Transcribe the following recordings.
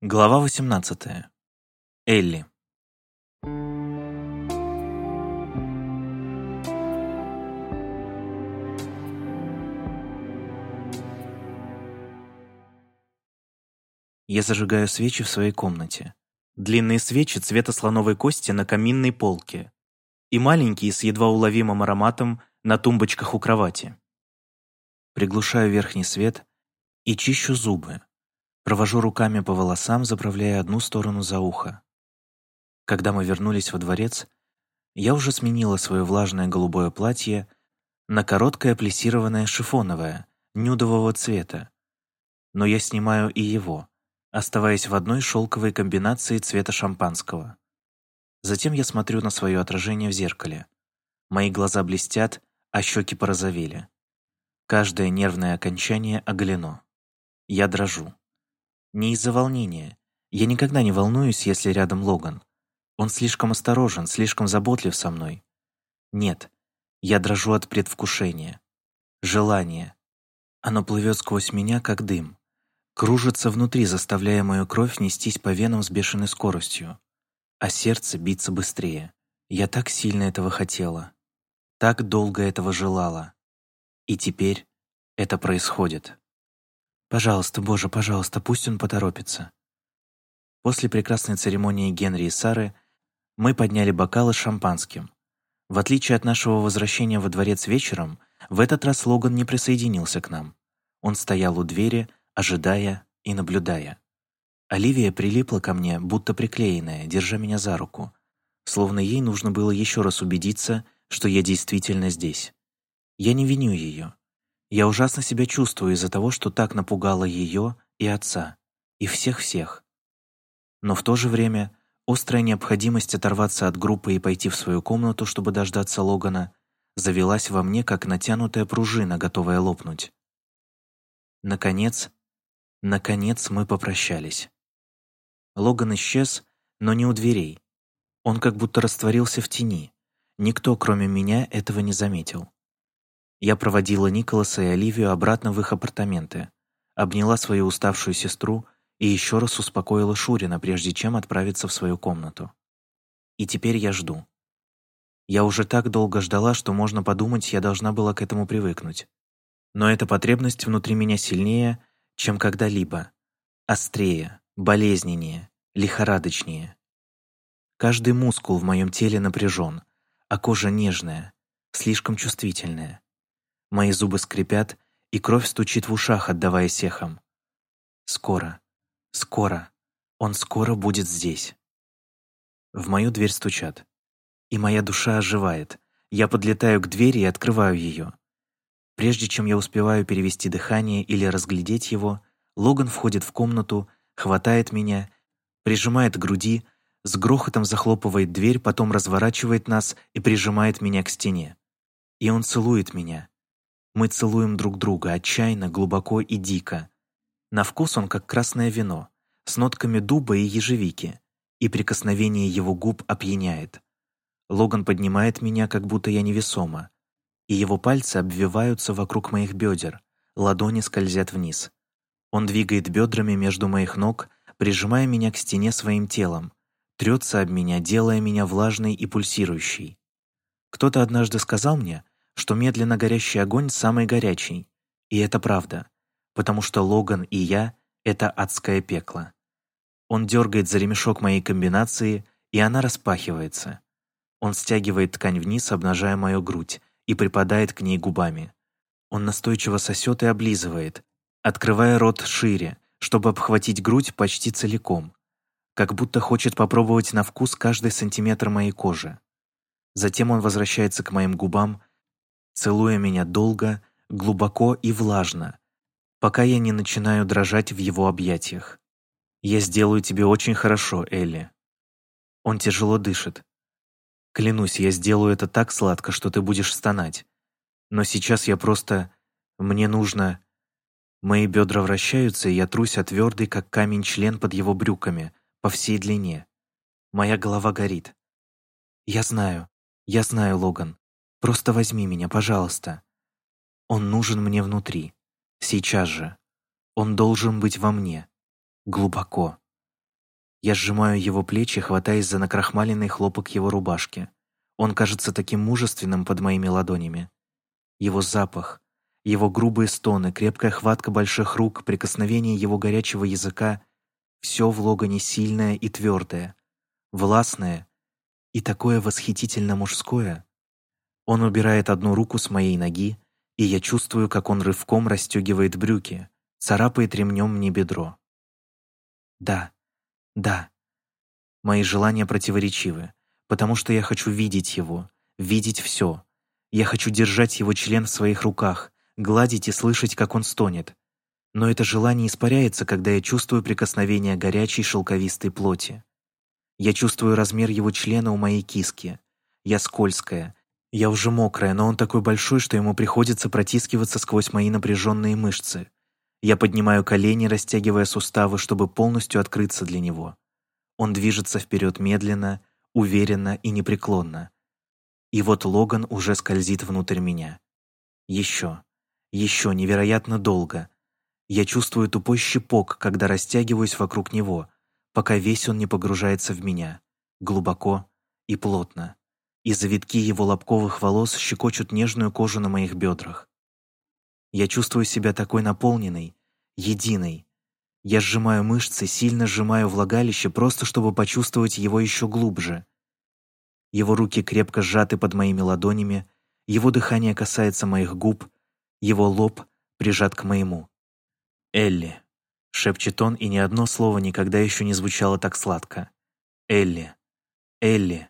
Глава 18. Элли. Я зажигаю свечи в своей комнате. Длинные свечи цвета слоновой кости на каминной полке и маленькие с едва уловимым ароматом на тумбочках у кровати. Приглушаю верхний свет и чищу зубы. Провожу руками по волосам, заправляя одну сторону за ухо. Когда мы вернулись во дворец, я уже сменила свое влажное голубое платье на короткое плессированное шифоновое, нюдового цвета. Но я снимаю и его, оставаясь в одной шелковой комбинации цвета шампанского. Затем я смотрю на свое отражение в зеркале. Мои глаза блестят, а щеки порозовели. Каждое нервное окончание оголено. Я дрожу. Не из-за волнения. Я никогда не волнуюсь, если рядом Логан. Он слишком осторожен, слишком заботлив со мной. Нет, я дрожу от предвкушения. Желания. Оно плывет сквозь меня, как дым. Кружится внутри, заставляя мою кровь нестись по венам с бешеной скоростью. А сердце биться быстрее. Я так сильно этого хотела. Так долго этого желала. И теперь это происходит. Пожалуйста, Боже, пожалуйста, пусть он поторопится. После прекрасной церемонии Генри и Сары мы подняли бокалы с шампанским. В отличие от нашего возвращения во дворец вечером, в этот раз Логан не присоединился к нам. Он стоял у двери, ожидая и наблюдая. Оливия прилипла ко мне, будто приклеенная, держа меня за руку, словно ей нужно было еще раз убедиться, что я действительно здесь. Я не виню ее. Я ужасно себя чувствую из-за того, что так напугало ее и отца, и всех-всех. Но в то же время острая необходимость оторваться от группы и пойти в свою комнату, чтобы дождаться Логана, завелась во мне, как натянутая пружина, готовая лопнуть. Наконец, наконец мы попрощались. Логан исчез, но не у дверей. Он как будто растворился в тени. Никто, кроме меня, этого не заметил. Я проводила Николаса и Оливию обратно в их апартаменты, обняла свою уставшую сестру и еще раз успокоила Шурина, прежде чем отправиться в свою комнату. И теперь я жду. Я уже так долго ждала, что можно подумать, я должна была к этому привыкнуть. Но эта потребность внутри меня сильнее, чем когда-либо. Острее, болезненнее, лихорадочнее. Каждый мускул в моем теле напряжен, а кожа нежная, слишком чувствительная. Мои зубы скрипят, и кровь стучит в ушах, отдавая сехам. Скоро, скоро, он скоро будет здесь. В мою дверь стучат. И моя душа оживает. Я подлетаю к двери и открываю ее. Прежде чем я успеваю перевести дыхание или разглядеть его, Логан входит в комнату, хватает меня, прижимает к груди, с грохотом захлопывает дверь, потом разворачивает нас и прижимает меня к стене. И он целует меня, мы целуем друг друга отчаянно, глубоко и дико. На вкус он как красное вино, с нотками дуба и ежевики, и прикосновение его губ опьяняет. Логан поднимает меня, как будто я невесома, и его пальцы обвиваются вокруг моих бедер, ладони скользят вниз. Он двигает бедрами между моих ног, прижимая меня к стене своим телом, трется об меня, делая меня влажной и пульсирующей. Кто-то однажды сказал мне, что медленно горящий огонь самый горячий. И это правда, потому что Логан и я — это адское пекло. Он дергает за ремешок моей комбинации, и она распахивается. Он стягивает ткань вниз, обнажая мою грудь, и припадает к ней губами. Он настойчиво сосет и облизывает, открывая рот шире, чтобы обхватить грудь почти целиком, как будто хочет попробовать на вкус каждый сантиметр моей кожи. Затем он возвращается к моим губам, целуя меня долго, глубоко и влажно, пока я не начинаю дрожать в его объятиях. «Я сделаю тебе очень хорошо, Элли». Он тяжело дышит. Клянусь, я сделаю это так сладко, что ты будешь стонать. Но сейчас я просто... Мне нужно... Мои бедра вращаются, и я трусь о твердый, как камень, член под его брюками, по всей длине. Моя голова горит. Я знаю, я знаю, Логан. Просто возьми меня, пожалуйста. Он нужен мне внутри. Сейчас же. Он должен быть во мне. Глубоко. Я сжимаю его плечи, хватаясь за накрахмаленный хлопок его рубашки. Он кажется таким мужественным под моими ладонями. Его запах, его грубые стоны, крепкая хватка больших рук, прикосновение его горячего языка — все в Логане сильное и твердое, властное и такое восхитительно мужское. Он убирает одну руку с моей ноги, и я чувствую, как он рывком расстегивает брюки, царапает ремнем мне бедро. Да, да. Мои желания противоречивы, потому что я хочу видеть его, видеть все. Я хочу держать его член в своих руках, гладить и слышать, как он стонет. Но это желание испаряется, когда я чувствую прикосновение горячей шелковистой плоти. Я чувствую размер его члена у моей киски. Я скользкая. Я уже мокрая, но он такой большой, что ему приходится протискиваться сквозь мои напряженные мышцы. Я поднимаю колени, растягивая суставы, чтобы полностью открыться для него. Он движется вперед медленно, уверенно и непреклонно. И вот Логан уже скользит внутрь меня. Еще, еще невероятно долго. Я чувствую тупой щепок, когда растягиваюсь вокруг него, пока весь он не погружается в меня, глубоко и плотно. И завитки его лобковых волос щекочут нежную кожу на моих бедрах. Я чувствую себя такой наполненной, единой. Я сжимаю мышцы, сильно сжимаю влагалище, просто чтобы почувствовать его еще глубже. Его руки крепко сжаты под моими ладонями, его дыхание касается моих губ, его лоб прижат к моему. «Элли», — шепчет он, и ни одно слово никогда еще не звучало так сладко. «Элли, Элли».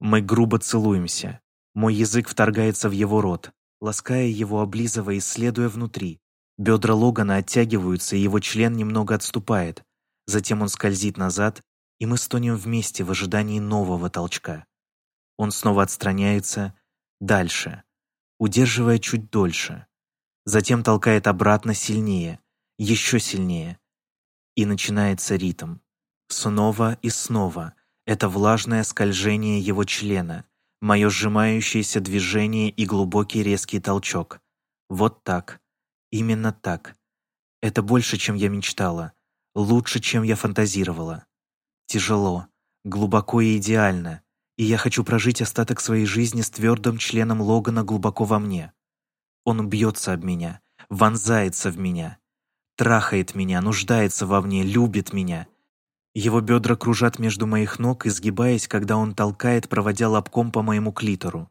Мы грубо целуемся. Мой язык вторгается в его рот лаская его, облизывая, исследуя внутри. Бедра Логана оттягиваются, и его член немного отступает. Затем он скользит назад, и мы стонем вместе в ожидании нового толчка. Он снова отстраняется, дальше, удерживая чуть дольше. Затем толкает обратно сильнее, еще сильнее. И начинается ритм. Снова и снова. Это влажное скольжение его члена, мое сжимающееся движение и глубокий резкий толчок. Вот так. Именно так. Это больше, чем я мечтала. Лучше, чем я фантазировала. Тяжело, глубоко и идеально. И я хочу прожить остаток своей жизни с твердым членом Логана глубоко во мне. Он бьется об меня, вонзается в меня, трахает меня, нуждается во мне, любит меня — его бедра кружат между моих ног, изгибаясь, когда он толкает, проводя лобком по моему клитору.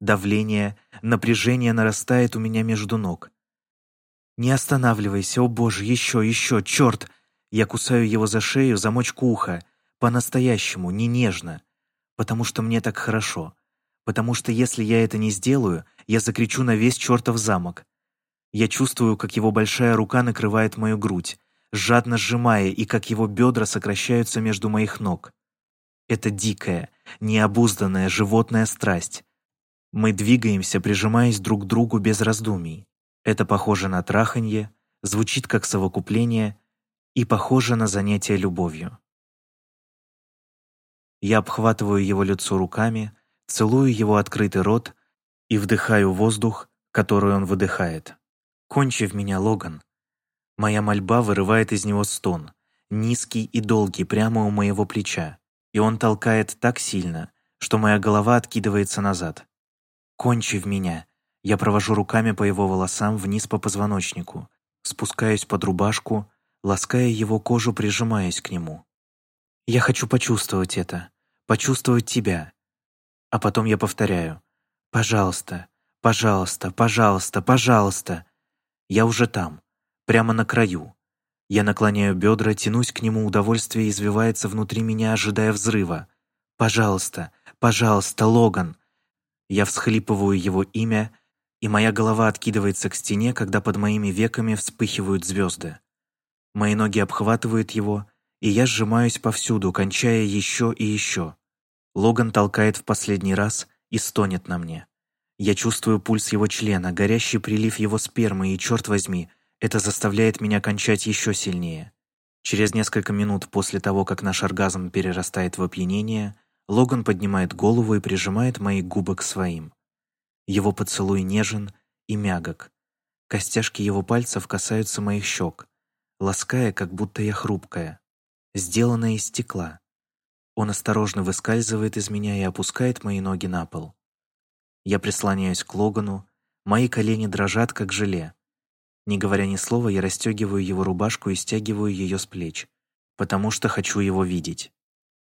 Давление, напряжение нарастает у меня между ног. «Не останавливайся, о боже, еще, еще, черт!» Я кусаю его за шею, замочку уха, по-настоящему, не нежно, потому что мне так хорошо, потому что если я это не сделаю, я закричу на весь чертов замок. Я чувствую, как его большая рука накрывает мою грудь, жадно сжимая, и как его бедра сокращаются между моих ног. Это дикая, необузданная животная страсть. Мы двигаемся, прижимаясь друг к другу без раздумий. Это похоже на траханье, звучит как совокупление и похоже на занятие любовью. Я обхватываю его лицо руками, целую его открытый рот и вдыхаю воздух, который он выдыхает. «Кончи в меня, Логан. Моя мольба вырывает из него стон, низкий и долгий прямо у моего плеча, и он толкает так сильно, что моя голова откидывается назад. «Кончи в меня!» Я провожу руками по его волосам вниз по позвоночнику, спускаюсь под рубашку, лаская его кожу, прижимаясь к нему. Я хочу почувствовать это, почувствовать тебя. А потом я повторяю «Пожалуйста, пожалуйста, пожалуйста, пожалуйста». Я уже там, прямо на краю. Я наклоняю бедра, тянусь к нему, удовольствие извивается внутри меня, ожидая взрыва. «Пожалуйста, пожалуйста, Логан!» Я всхлипываю его имя, и моя голова откидывается к стене, когда под моими веками вспыхивают звезды. Мои ноги обхватывают его, и я сжимаюсь повсюду, кончая еще и еще. Логан толкает в последний раз и стонет на мне. Я чувствую пульс его члена, горящий прилив его спермы, и, черт возьми, это заставляет меня кончать еще сильнее. Через несколько минут после того, как наш оргазм перерастает в опьянение, Логан поднимает голову и прижимает мои губы к своим. Его поцелуй нежен и мягок. Костяшки его пальцев касаются моих щек, лаская, как будто я хрупкая. сделанное из стекла. Он осторожно выскальзывает из меня и опускает мои ноги на пол. Я прислоняюсь к Логану, мои колени дрожат, как желе. Не говоря ни слова, я расстегиваю его рубашку и стягиваю ее с плеч, потому что хочу его видеть.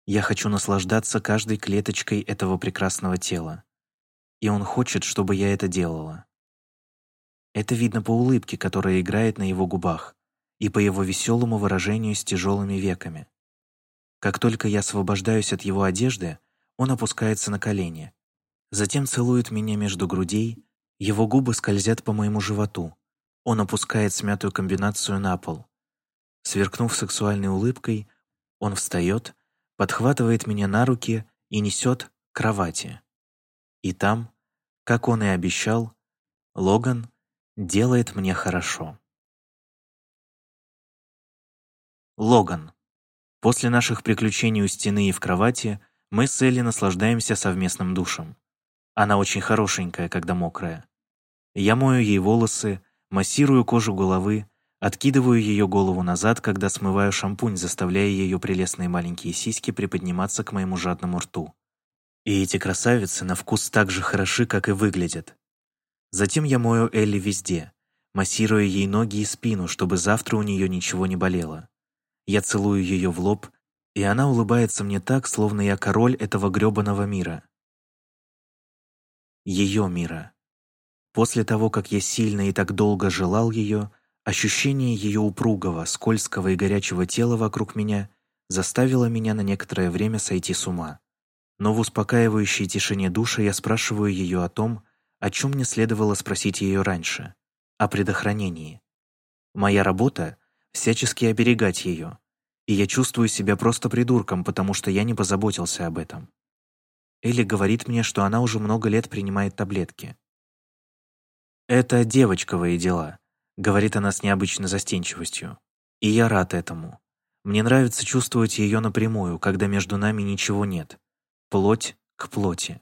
Я хочу наслаждаться каждой клеточкой этого прекрасного тела. И он хочет, чтобы я это делала. Это видно по улыбке, которая играет на его губах, и по его веселому выражению с тяжелыми веками. Как только я освобождаюсь от его одежды, он опускается на колени. Затем целует меня между грудей, его губы скользят по моему животу. Он опускает смятую комбинацию на пол. Сверкнув сексуальной улыбкой, он встает, подхватывает меня на руки и несет к кровати. И там, как он и обещал, Логан делает мне хорошо. Логан. После наших приключений у стены и в кровати мы с Элли наслаждаемся совместным душем. Она очень хорошенькая, когда мокрая. Я мою ей волосы, массирую кожу головы, откидываю ее голову назад, когда смываю шампунь, заставляя ее прелестные маленькие сиськи приподниматься к моему жадному рту. И эти красавицы на вкус так же хороши, как и выглядят. Затем я мою Элли везде, массируя ей ноги и спину, чтобы завтра у нее ничего не болело. Я целую ее в лоб, и она улыбается мне так, словно я король этого грёбаного мира. Ее мира. После того, как я сильно и так долго желал ее, ощущение ее упругого, скользкого и горячего тела вокруг меня заставило меня на некоторое время сойти с ума. Но в успокаивающей тишине душа я спрашиваю ее о том, о чем мне следовало спросить ее раньше, о предохранении. Моя работа — всячески оберегать ее, и я чувствую себя просто придурком, потому что я не позаботился об этом. Элли говорит мне, что она уже много лет принимает таблетки. «Это девочковые дела», — говорит она с необычной застенчивостью. И я рад этому. Мне нравится чувствовать ее напрямую, когда между нами ничего нет. Плоть к плоти.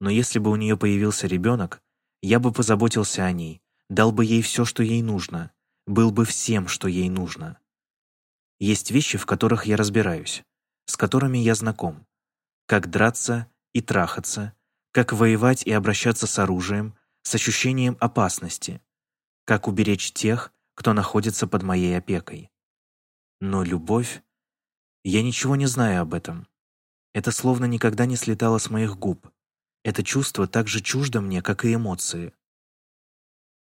Но если бы у нее появился ребенок, я бы позаботился о ней, дал бы ей все, что ей нужно, был бы всем, что ей нужно. Есть вещи, в которых я разбираюсь, с которыми я знаком. Как драться и трахаться, как воевать и обращаться с оружием, с ощущением опасности, как уберечь тех, кто находится под моей опекой. Но любовь... Я ничего не знаю об этом. Это словно никогда не слетало с моих губ. Это чувство так же чуждо мне, как и эмоции.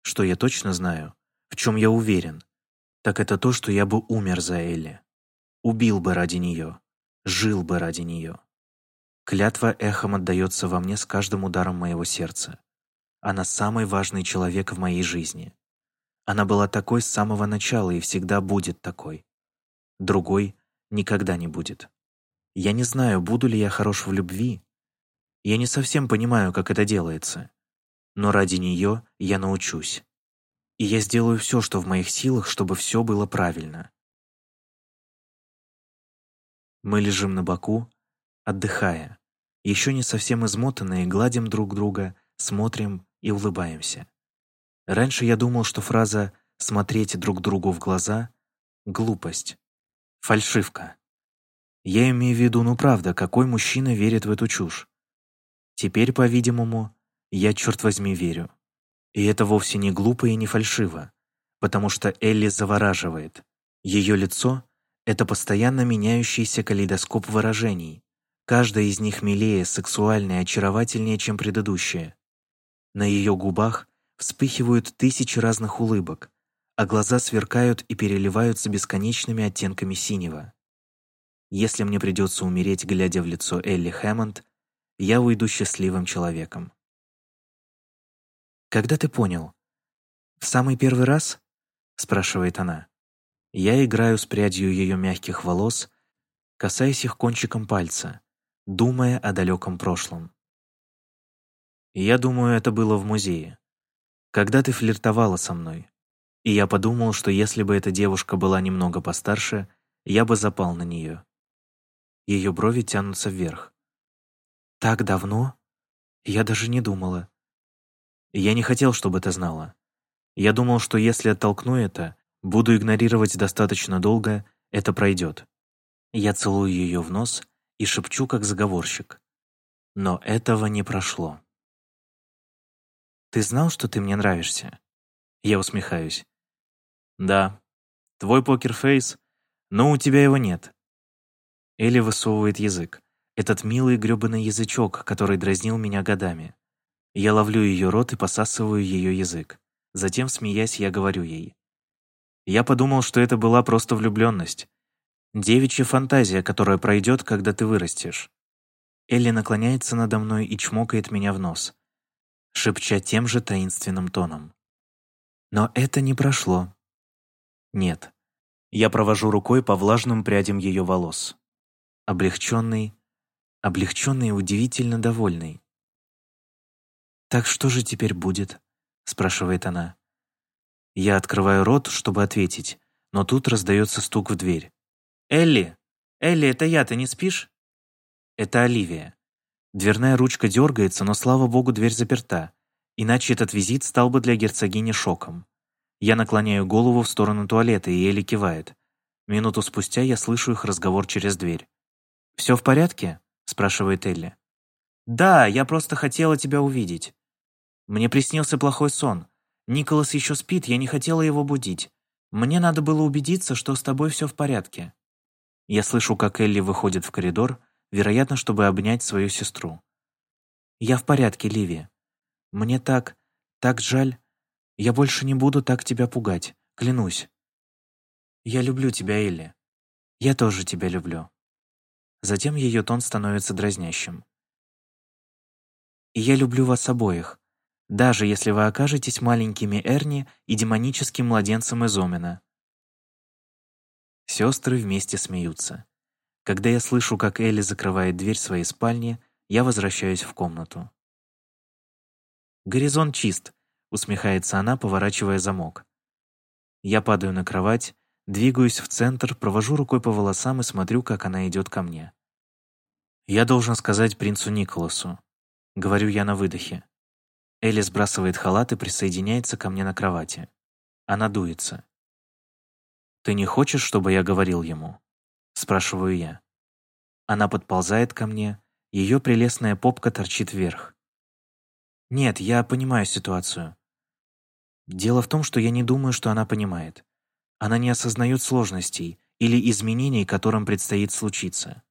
Что я точно знаю, в чем я уверен, так это то, что я бы умер за Элли. Убил бы ради нее, жил бы ради нее. Клятва эхом отдается во мне с каждым ударом моего сердца. Она самый важный человек в моей жизни. Она была такой с самого начала и всегда будет такой. Другой никогда не будет. Я не знаю, буду ли я хорош в любви, я не совсем понимаю, как это делается. Но ради нее я научусь. И я сделаю все, что в моих силах, чтобы все было правильно. Мы лежим на боку, отдыхая, еще не совсем измотанные, гладим друг друга, смотрим и улыбаемся. Раньше я думал, что фраза «смотреть друг другу в глаза» — глупость, фальшивка. Я имею в виду, ну правда, какой мужчина верит в эту чушь? Теперь, по-видимому, я, черт возьми, верю. И это вовсе не глупо и не фальшиво, потому что Элли завораживает. Ее лицо — это постоянно меняющийся калейдоскоп выражений. Каждая из них милее, сексуальнее, очаровательнее, чем предыдущая. На ее губах вспыхивают тысячи разных улыбок, а глаза сверкают и переливаются бесконечными оттенками синего. Если мне придется умереть, глядя в лицо Элли Хэммонд, я уйду счастливым человеком. «Когда ты понял?» «В самый первый раз?» — спрашивает она. Я играю с прядью ее мягких волос, касаясь их кончиком пальца, думая о далеком прошлом. Я думаю, это было в музее. Когда ты флиртовала со мной. И я подумал, что если бы эта девушка была немного постарше, я бы запал на нее. Ее брови тянутся вверх. Так давно? Я даже не думала. Я не хотел, чтобы ты знала. Я думал, что если оттолкну это, буду игнорировать достаточно долго, это пройдет. Я целую ее в нос и шепчу, как заговорщик. Но этого не прошло. «Ты знал, что ты мне нравишься?» Я усмехаюсь. «Да. Твой покерфейс, но у тебя его нет». Элли высовывает язык. Этот милый грёбаный язычок, который дразнил меня годами. Я ловлю ее рот и посасываю ее язык. Затем, смеясь, я говорю ей. Я подумал, что это была просто влюбленность. Девичья фантазия, которая пройдет, когда ты вырастешь. Элли наклоняется надо мной и чмокает меня в нос, шепча тем же таинственным тоном. Но это не прошло. Нет. Я провожу рукой по влажным прядям ее волос. Облегченный, облегченный и удивительно довольный. «Так что же теперь будет?» — спрашивает она. Я открываю рот, чтобы ответить, но тут раздается стук в дверь. «Элли! Элли, это я, ты не спишь?» Это Оливия. Дверная ручка дергается, но, слава богу, дверь заперта, иначе этот визит стал бы для герцогини шоком. Я наклоняю голову в сторону туалета, и Элли кивает. Минуту спустя я слышу их разговор через дверь. «Все в порядке?» — спрашивает Элли. «Да, я просто хотела тебя увидеть. Мне приснился плохой сон. Николас еще спит, я не хотела его будить. Мне надо было убедиться, что с тобой все в порядке». Я слышу, как Элли выходит в коридор, вероятно, чтобы обнять свою сестру. «Я в порядке, Ливия. Мне так, так жаль. Я больше не буду так тебя пугать, клянусь. Я люблю тебя, Элли. Я тоже тебя люблю». Затем ее тон становится дразнящим. «И я люблю вас обоих даже если вы окажетесь маленькими Эрни и демоническим младенцем из Омена. Сестры вместе смеются. Когда я слышу, как Элли закрывает дверь своей спальни, я возвращаюсь в комнату. «Горизонт чист», — усмехается она, поворачивая замок. Я падаю на кровать, двигаюсь в центр, провожу рукой по волосам и смотрю, как она идет ко мне. «Я должен сказать принцу Николасу», — говорю я на выдохе. Элли сбрасывает халат и присоединяется ко мне на кровати. Она дуется. «Ты не хочешь, чтобы я говорил ему?» Спрашиваю я. Она подползает ко мне, ее прелестная попка торчит вверх. «Нет, я понимаю ситуацию. Дело в том, что я не думаю, что она понимает. Она не осознает сложностей или изменений, которым предстоит случиться.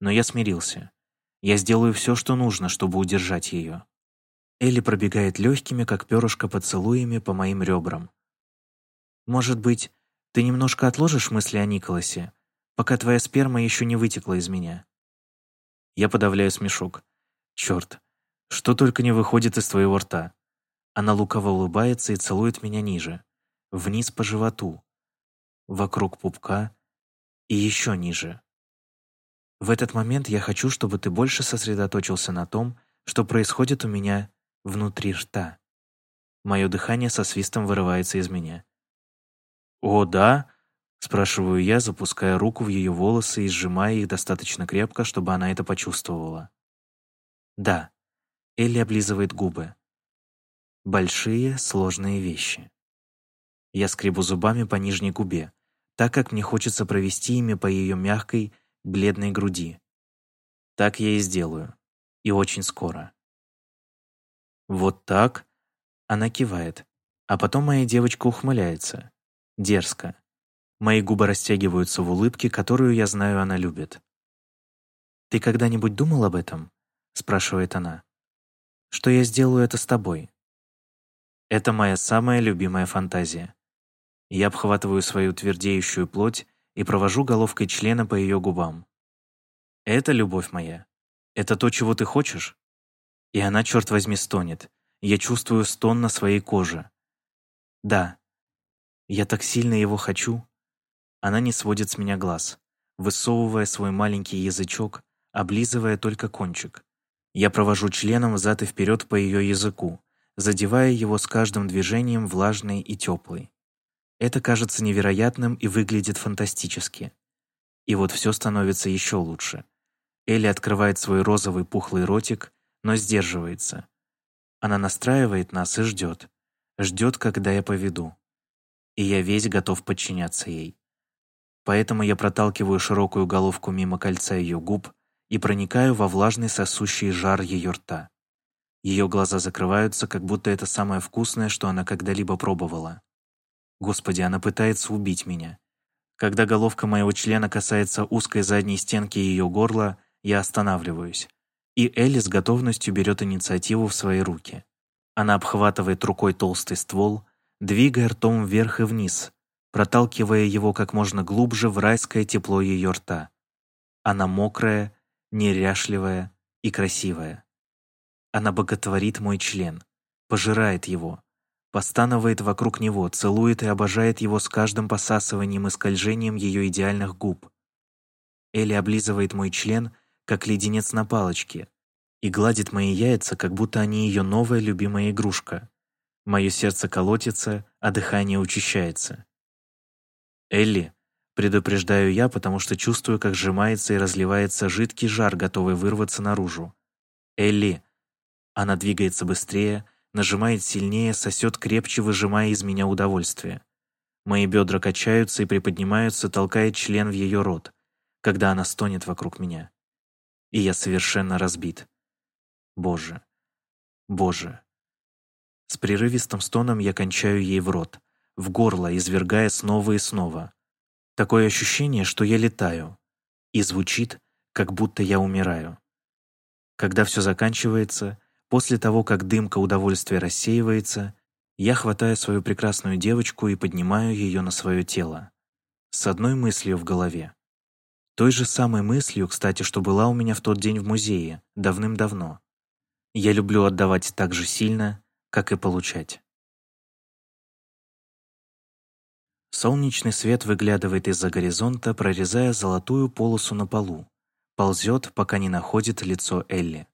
Но я смирился. Я сделаю все, что нужно, чтобы удержать ее. Элли пробегает легкими, как перышко поцелуями по моим ребрам. «Может быть, ты немножко отложишь мысли о Николасе, пока твоя сперма еще не вытекла из меня?» Я подавляю смешок. «Черт, что только не выходит из твоего рта!» Она лукаво улыбается и целует меня ниже, вниз по животу, вокруг пупка и еще ниже. В этот момент я хочу, чтобы ты больше сосредоточился на том, что происходит у меня внутри рта. Мое дыхание со свистом вырывается из меня. «О, да?» — спрашиваю я, запуская руку в ее волосы и сжимая их достаточно крепко, чтобы она это почувствовала. «Да». Элли облизывает губы. «Большие, сложные вещи». Я скребу зубами по нижней губе, так как мне хочется провести ими по ее мягкой, бледной груди. Так я и сделаю. И очень скоро. «Вот так?» Она кивает. А потом моя девочка ухмыляется. Дерзко. Мои губы растягиваются в улыбке, которую я знаю она любит. «Ты когда-нибудь думал об этом?» спрашивает она. «Что я сделаю это с тобой?» Это моя самая любимая фантазия. Я обхватываю свою твердеющую плоть и провожу головкой члена по ее губам. Это любовь моя. Это то, чего ты хочешь? И она, черт возьми, стонет. Я чувствую стон на своей коже. Да, я так сильно его хочу. Она не сводит с меня глаз, высовывая свой маленький язычок, облизывая только кончик. Я провожу членом взад и вперед по ее языку, задевая его с каждым движением влажный и теплый. Это кажется невероятным и выглядит фантастически. И вот все становится еще лучше. Элли открывает свой розовый пухлый ротик, но сдерживается. Она настраивает нас и ждет. Ждет, когда я поведу. И я весь готов подчиняться ей. Поэтому я проталкиваю широкую головку мимо кольца ее губ и проникаю во влажный сосущий жар ее рта. Ее глаза закрываются, как будто это самое вкусное, что она когда-либо пробовала. Господи, она пытается убить меня. Когда головка моего члена касается узкой задней стенки ее горла, я останавливаюсь. И Элли с готовностью берет инициативу в свои руки. Она обхватывает рукой толстый ствол, двигая ртом вверх и вниз, проталкивая его как можно глубже в райское тепло ее рта. Она мокрая, неряшливая и красивая. Она боготворит мой член, пожирает его, постанывает вокруг него, целует и обожает его с каждым посасыванием и скольжением ее идеальных губ. Элли облизывает мой член, как леденец на палочке, и гладит мои яйца, как будто они ее новая любимая игрушка. Мое сердце колотится, а дыхание учащается. «Элли», предупреждаю я, потому что чувствую, как сжимается и разливается жидкий жар, готовый вырваться наружу. «Элли», она двигается быстрее, нажимает сильнее, сосет крепче, выжимая из меня удовольствие. Мои бедра качаются и приподнимаются, толкая член в ее рот, когда она стонет вокруг меня. И я совершенно разбит. Боже. Боже. С прерывистым стоном я кончаю ей в рот, в горло, извергая снова и снова. Такое ощущение, что я летаю. И звучит, как будто я умираю. Когда все заканчивается, После того, как дымка удовольствия рассеивается, я хватаю свою прекрасную девочку и поднимаю ее на свое тело. С одной мыслью в голове. Той же самой мыслью, кстати, что была у меня в тот день в музее, давным-давно. Я люблю отдавать так же сильно, как и получать. Солнечный свет выглядывает из-за горизонта, прорезая золотую полосу на полу. Ползет, пока не находит лицо Элли.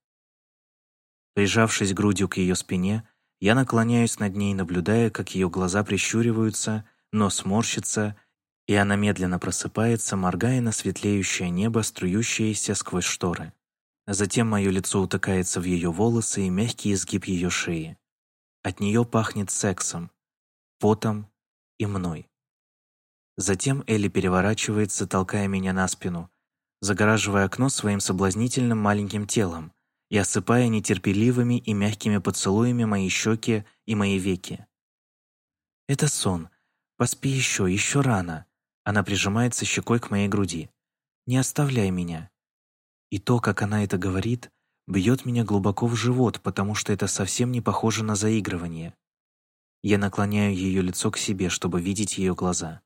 Прижавшись грудью к ее спине, я наклоняюсь над ней, наблюдая, как ее глаза прищуриваются, нос морщится, и она медленно просыпается, моргая на светлеющее небо, струющееся сквозь шторы. Затем мое лицо утыкается в ее волосы и мягкий изгиб ее шеи. От нее пахнет сексом, потом и мной. Затем Элли переворачивается, толкая меня на спину, загораживая окно своим соблазнительным маленьким телом, и осыпая нетерпеливыми и мягкими поцелуями мои щеки и мои веки. «Это сон. Поспи еще, еще рано». Она прижимается щекой к моей груди. «Не оставляй меня». И то, как она это говорит, бьет меня глубоко в живот, потому что это совсем не похоже на заигрывание. Я наклоняю ее лицо к себе, чтобы видеть ее глаза.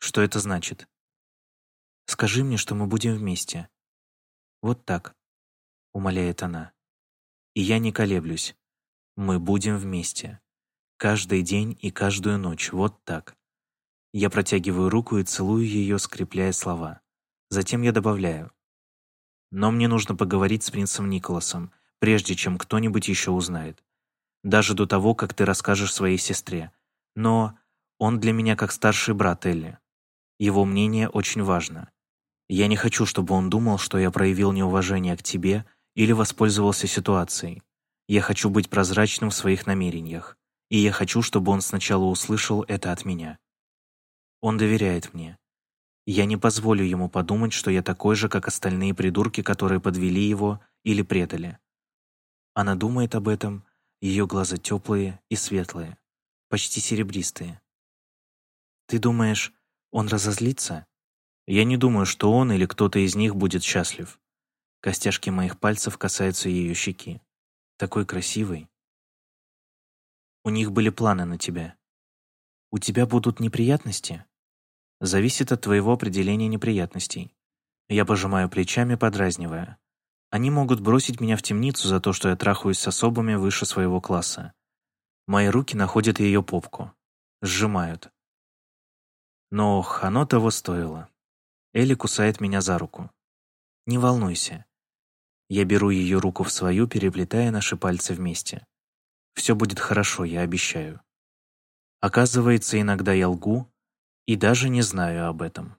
Что это значит? Скажи мне, что мы будем вместе. Вот так. — умоляет она. «И я не колеблюсь. Мы будем вместе. Каждый день и каждую ночь, вот так». Я протягиваю руку и целую ее, скрепляя слова. Затем я добавляю. «Но мне нужно поговорить с принцем Николасом, прежде чем кто-нибудь еще узнает. Даже до того, как ты расскажешь своей сестре. Но он для меня как старший брат Элли. Его мнение очень важно. Я не хочу, чтобы он думал, что я проявил неуважение к тебе или воспользовался ситуацией. Я хочу быть прозрачным в своих намерениях, и я хочу, чтобы он сначала услышал это от меня. Он доверяет мне. Я не позволю ему подумать, что я такой же, как остальные придурки, которые подвели его или предали. Она думает об этом, ее глаза теплые и светлые, почти серебристые. Ты думаешь, он разозлится? Я не думаю, что он или кто-то из них будет счастлив. Костяшки моих пальцев касаются ее щеки. Такой красивой. У них были планы на тебя. У тебя будут неприятности? Зависит от твоего определения неприятностей. Я пожимаю плечами, подразнивая. Они могут бросить меня в темницу за то, что я трахаюсь с особами выше своего класса. Мои руки находят ее попку. Сжимают. Но, ох, оно того стоило. Элли кусает меня за руку. Не волнуйся. Я беру ее руку в свою, переплетая наши пальцы вместе. Все будет хорошо, я обещаю. Оказывается, иногда я лгу и даже не знаю об этом.